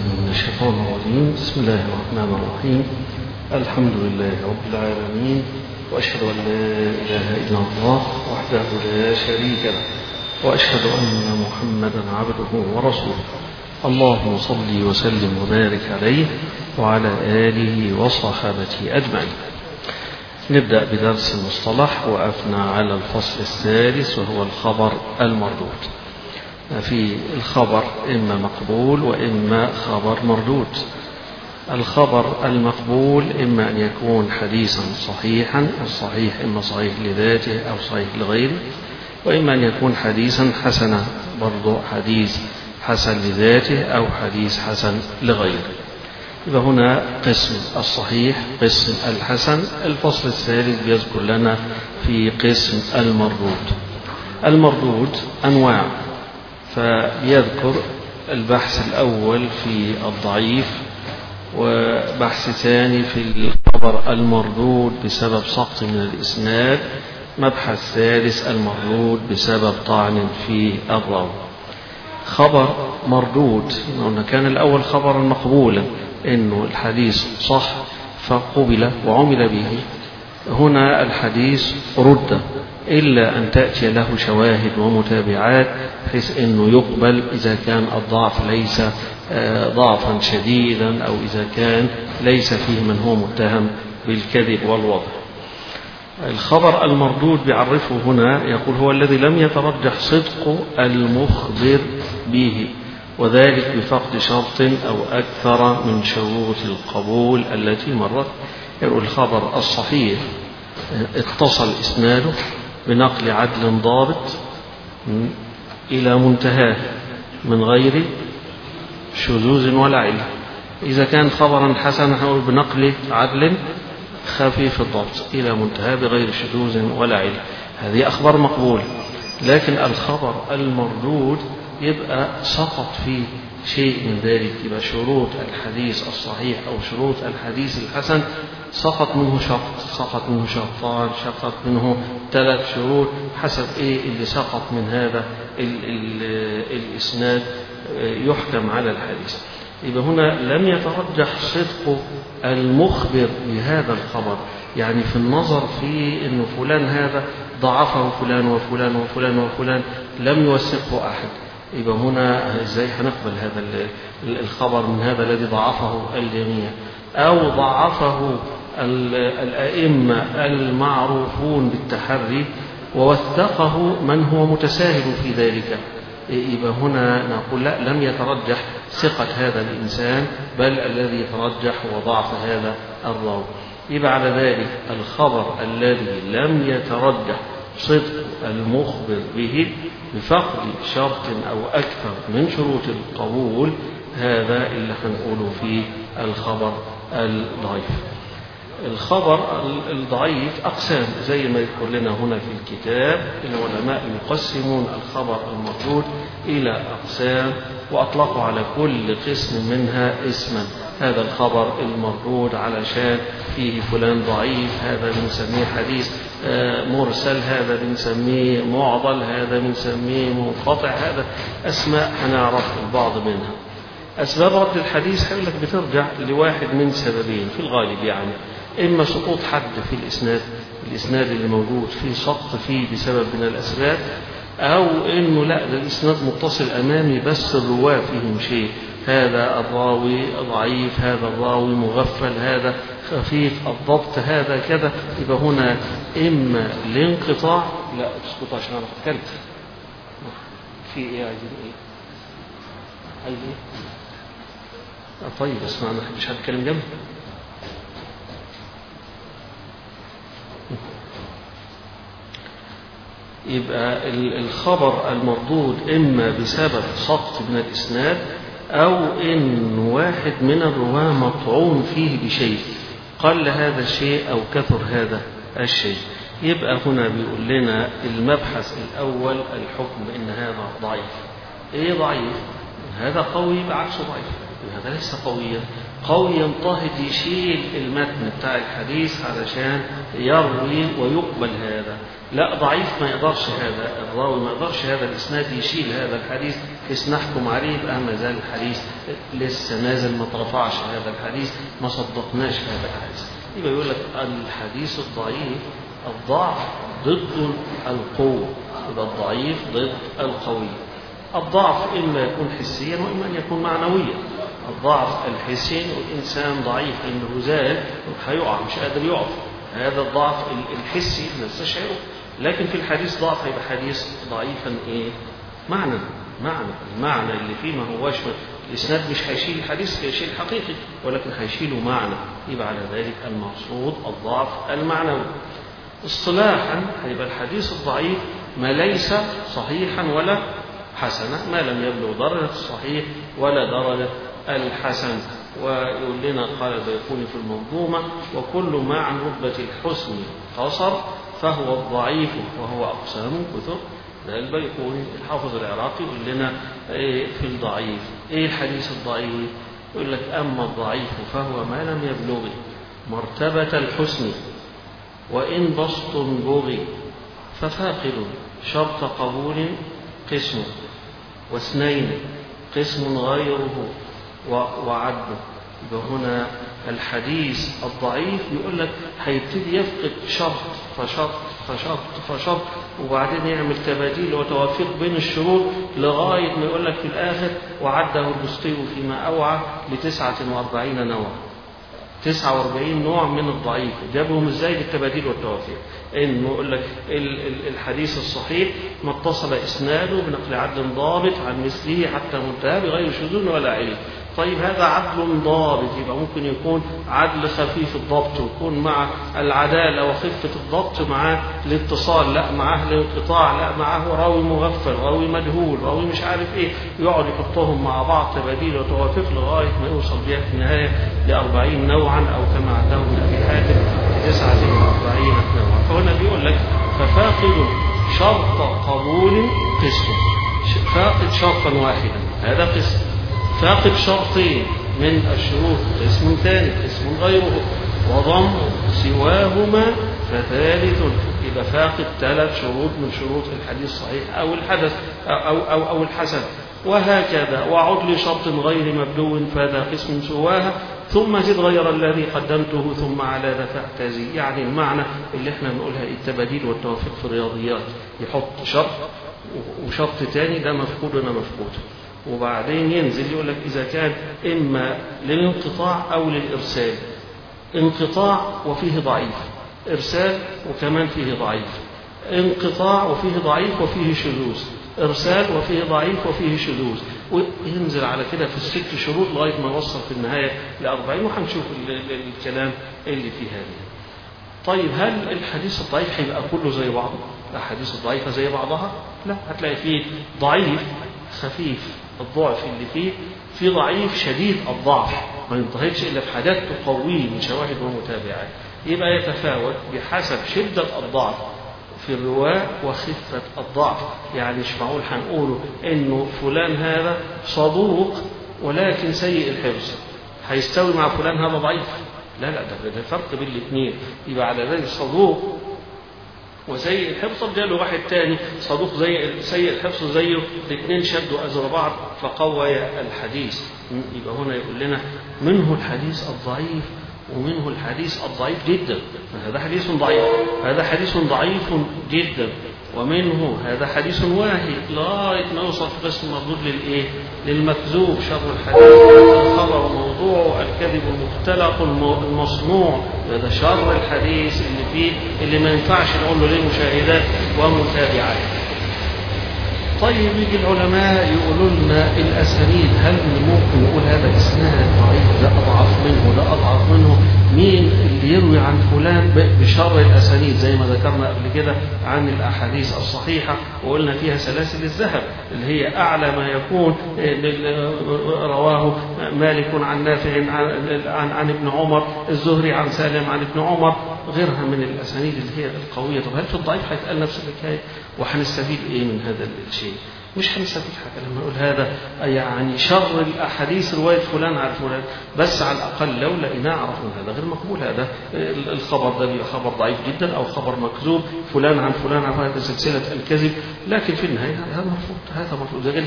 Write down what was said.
من الشيطان الرجيم بسم الله الرحمن الرحيم الحمد لله رب العالمين وأشهد أن لا إله إلا الله وحده لا شريك له وأشهد أن محمدا عبده ورسوله اللهم صل وسلم وبارك عليه وعلى آله وصحابته أجمعين نبدأ بدرس المصطلح وقفنا على الفصل الثالث وهو الخبر المردود في الخبر إما مقبول وإما خبر مردود. الخبر المقبول إما أن يكون حديثا صحيحا الصحيح إما صحيح لذاته أو صحيح لغيره وإما أن يكون حديثا حسنا برضو حديث حسن لذاته أو حديث حسن لغيره. يبقى هنا قسم الصحيح قسم الحسن الفصل الثالث بيذكر لنا في قسم المردود. المردود أنواع. فيذكر البحث الأول في الضعيف وبحث ثاني في الخبر المردود بسبب سقط من الإسناد مبحث ثالث المردود بسبب طعن في الراوي خبر مردود قلنا كان الأول خبرا مقبولا إنه الحديث صح فقبل وعمل به. هنا الحديث رد. إلا أن تأتي له شواهد ومتابعات بحيث أنه يقبل إذا كان الضعف ليس ضعفا شديدا أو إذا كان ليس فيه من هو متهم بالكذب والوضع. الخبر المردود بيعرفه هنا يقول هو الذي لم يترجح صدق المخبر به وذلك بفقد شرط أو أكثر من شروط القبول التي مرت. يقول الخبر الصحيح اتصل إسناده بنقل عدل ضابط إلى منتهاه من غير شذوذ ولا علة إذا كان خبرا حسنا نقول بنقل عدل خفيف الضبط إلى منتهى بغير شذوذ ولا علة هذه أخبار مقبولة لكن الخبر المردود يبقى سقط فيه شيء من ذلك. يبقى شروط الحديث الصحيح أو شروط الحديث الحسن سقط منه شرط سقط منه شرطان سقط منه ثلاث شروط حسب إيه اللي سقط من هذا ال ال الإسناد يحكم على الحديث. يبقى هنا لم يترجح صدق المخبر بهذا الخبر. يعني في النظر في انه فلان هذا ضعفه فلان وفلان وفلان وفلان لم يوثقه أحد. يبقى هنا إزاي هنقبل هذا الخبر من هذا الذي ضعفه الجميع؟ أو ضعفه الأئمة المعروفون بالتحري ووثقه من هو متساهل في ذلك. يبقى هنا نقول لا لم يترجح ثقة هذا الإنسان بل الذي يترجح هو ضعف هذا الراوي يبقى على ذلك الخبر الذي لم يترجح صدق المخبر به بفقد شرط أو أكثر من شروط القبول هذا اللي هنقوله في الخبر الضعيف. الخبر الضعيف أقسام زي ما يذكر لنا هنا في الكتاب العلماء يقسمون الخبر المردود إلى أقسام وأطلقوا على كل قسم منها اسما. هذا الخبر المردود علشان فيه فلان ضعيف هذا بنسميه حديث. مرسل هذا بنسميه معضل هذا بنسميه منقطع هذا أسماء هنعرف البعض منها. أسباب رد الحديث هيقول لك بترجع لواحد من سببين في الغالب يعني. إما سقوط حد في الإسناد الإسناد اللي موجود فيه سقط فيه بسبب من الأسباب أو إنه لا ده الإسناد متصل أمامي بس الرواة فيهم شيء. هذا الراوي ضعيف هذا الراوي مغفل هذا خفيف الضبط هذا كذا يبقى هنا إما الانقطاع لا اسكت عشان أنا أتكلم في إيه عايزين إيه؟ عايز إيه؟ طيب اسمع ما حدش هتكلم جنبي يبقى الخبر المردود إما بسبب سقط من الإسناد أو إن واحد من الرواة مطعون فيه بشيء قل هذا الشيء أو كثر هذا الشيء. يبقى هنا بيقول لنا المبحث الأول الحكم بأن هذا ضعيف. إيه ضعيف؟ هذا قوي بعكسه ضعيف. هذا ليس قويا. قوي ينتهض يشيل المتن بتاع الحديث علشان يروي ويقبل هذا. لا ضعيف ما يقدرش هذا. الراوي ما يقدرش هذا الإسناد يشيل هذا الحديث بحيث نحكم عليه يبقى ما زال الحديث لسه نازل ما ترفعش هذا الحديث ما صدقناش هذا الحديث. يبقى يقول لك الحديث الضعيف الضعف ضد القوة يبقى الضعيف ضد القوي الضعف إما يكون حسيا وإما أن يكون معنويا. الضعف الحسي الإنسان ضعيف إنه زال هيقع مش قادر يقف. هذا الضعف الحسي نستشعره لكن في الحديث ضعف هيبقى حديث ضعيفا إيه؟ معنى معنى المعنى اللي فيه ما هواش الإسناد مش هيشيل الحديث هيشيل الحقيقي ولكن هيشيله معنى. يبقى على ذلك المقصود الضعف المعنوي. اصطلاحا هيبقى الحديث الضعيف ما ليس صحيحا ولا حسنا ما لم يبلغ درجة الصحيح ولا درجة الحسن. ويقول لنا قال البيقوني في المنظومة وكل ما عن رتبة الحسن قصر فهو الضعيف وهو أقسام كثر. ده البيقوني الحافظ العراقي يقول لنا إيه في الضعيف إيه الحديث الضعيف؟ يقول لك أما الضعيف فهو ما لم يبلغ مرتبة الحسن وإن بسط بغي ففاقد شرط قبول قسم واثنين قسم غيره وعد. يبقى هنا الحديث الضعيف يقول لك هيبتدي يفقد شرط فشرط فشرط فشرط وبعدين يعمل تباديل وتوافيق بين الشروط لغاية ما يقول لك في الآخر وعده البسطي فيما أوعى لتسعة وأربعين نوع 49 نوع من الضعيف. جابهم إزاي؟ بالتباديل والتوافيق. إنه يقول لك الحديث الصحيح ما اتصل إسناده بنقل عدل ضابط عن مثله حتى منتهى بغير شذوذ ولا علم. طيب هذا عدل ضابط يبقى ممكن يكون عدل خفيف الضبط ويكون مع العدالة وخفة الضبط معاه الاتصال لا معاه الانقطاع لا معاه راوي مغفل راوي مجهول راوي مش عارف إيه يقعد يحطهم مع بعض تباديل وتوافق لغاية ما يوصل بها في النهاية لأربعين نوعا أو كما عداه من أبي حاتم تسعة وأربعين نوعا. فهنا بيقول لك ففاقد شرط قبول قسم فاقد شرطا واحدا هذا قسم فاقد شرطين من الشروط قسم ثاني قسم غيره. وضم سواهما فثالث. إذا فاقد ثلاث شروط من شروط الحديث الصحيح أو الحدث أو, أو, أو الحسن. وهكذا. وعد لشرط غير مبدو فذا قسم سواها. ثم زد غير الذي قدمته ثم على ذا فاعتزي. يعني المعنى اللي إحنا بنقولها التباديل والتوفيق في الرياضيات. يحط شرط وشرط تاني ده مفقود وده مفقود. وبعدين ينزل يقول لك إذا كان إما للانقطاع أو للإرسال. انقطاع وفيه ضعيف. إرسال وكمان فيه ضعيف. انقطاع وفيه ضعيف وفيه شذوذ. إرسال وفيه ضعيف وفيه شذوذ. وينزل على كده في الست شروط لغاية ما يوصل في النهاية لأربعين وهنشوف الكلام اللي فيه هذه طيب هل الحديث الضعيف هيبقى كله زي بعضه؟ الأحاديث الضعيفة زي بعضها؟ لا هتلاقي فيه ضعيف خفيف الضعف اللي فيه في ضعيف شديد الضعف ما ينتهيش إلا في حاجات تقويه من شواهد ومتابعات. يبقى يتفاوت بحسب شدة الضعف في الرواة وخفة الضعف. يعني مش معقول هنقوله إنه فلان هذا صدوق ولكن سيء الحفظ. هيستوي مع فلان هذا ضعيف. لا لا ده, ده فرق بين الاثنين يبقى على ذلك صدوق وسيء الحفظ جاله واحد تاني صدوق زي سيء الحفظ زيه الاثنين شدوا أزر بعض فقوي الحديث. يبقى هنا يقول لنا منه الحديث الضعيف ومنه الحديث الضعيف جدا. هذا حديث ضعيف هذا حديث ضعيف جدا. ومنه هذا حديث واحد لغاية ما يوصل في قسم مردود للإيه؟ للمكذوب شر الحديث الخبر موضوع الكذب المختلق المصنوع هذا شر الحديث اللي فيه اللي ما ينفعش نقول له ليه مشاهدات ومتابعات طيب يجي العلماء يقولوا لنا الأسانيد هل ممكن نقول هذا اسناد ضعيف؟ ده أضعف منه ده أضعف منه. مين اللي يروي عن فلان بشر الأسانيد؟ زي ما ذكرنا قبل كده عن الأحاديث الصحيحة وقلنا فيها سلاسل الذهب اللي هي أعلى ما يكون رواه مالك عن نافع عن, عن ابن عمر الزهري عن سالم عن ابن عمر. غيرها من الأسانيد اللي هي القوية. طب هل في الضعيف هيتقال نفس الحكاية؟ وهنستفيد إيه من هذا الشيء؟ مش هنستفيد حاجة لما نقول هذا. يعني شر الأحاديث رواية فلان عن فلان. بس على الأقل لو لقيناه عرفنا هذا غير مقبول هذا. الخبر ده بيبقى خبر ضعيف جدا أو خبر مكذوب. فلان عن فلان عن هذا سلسلة الكذب. لكن في النهاية هذا مرفوض. هذا مرفوض.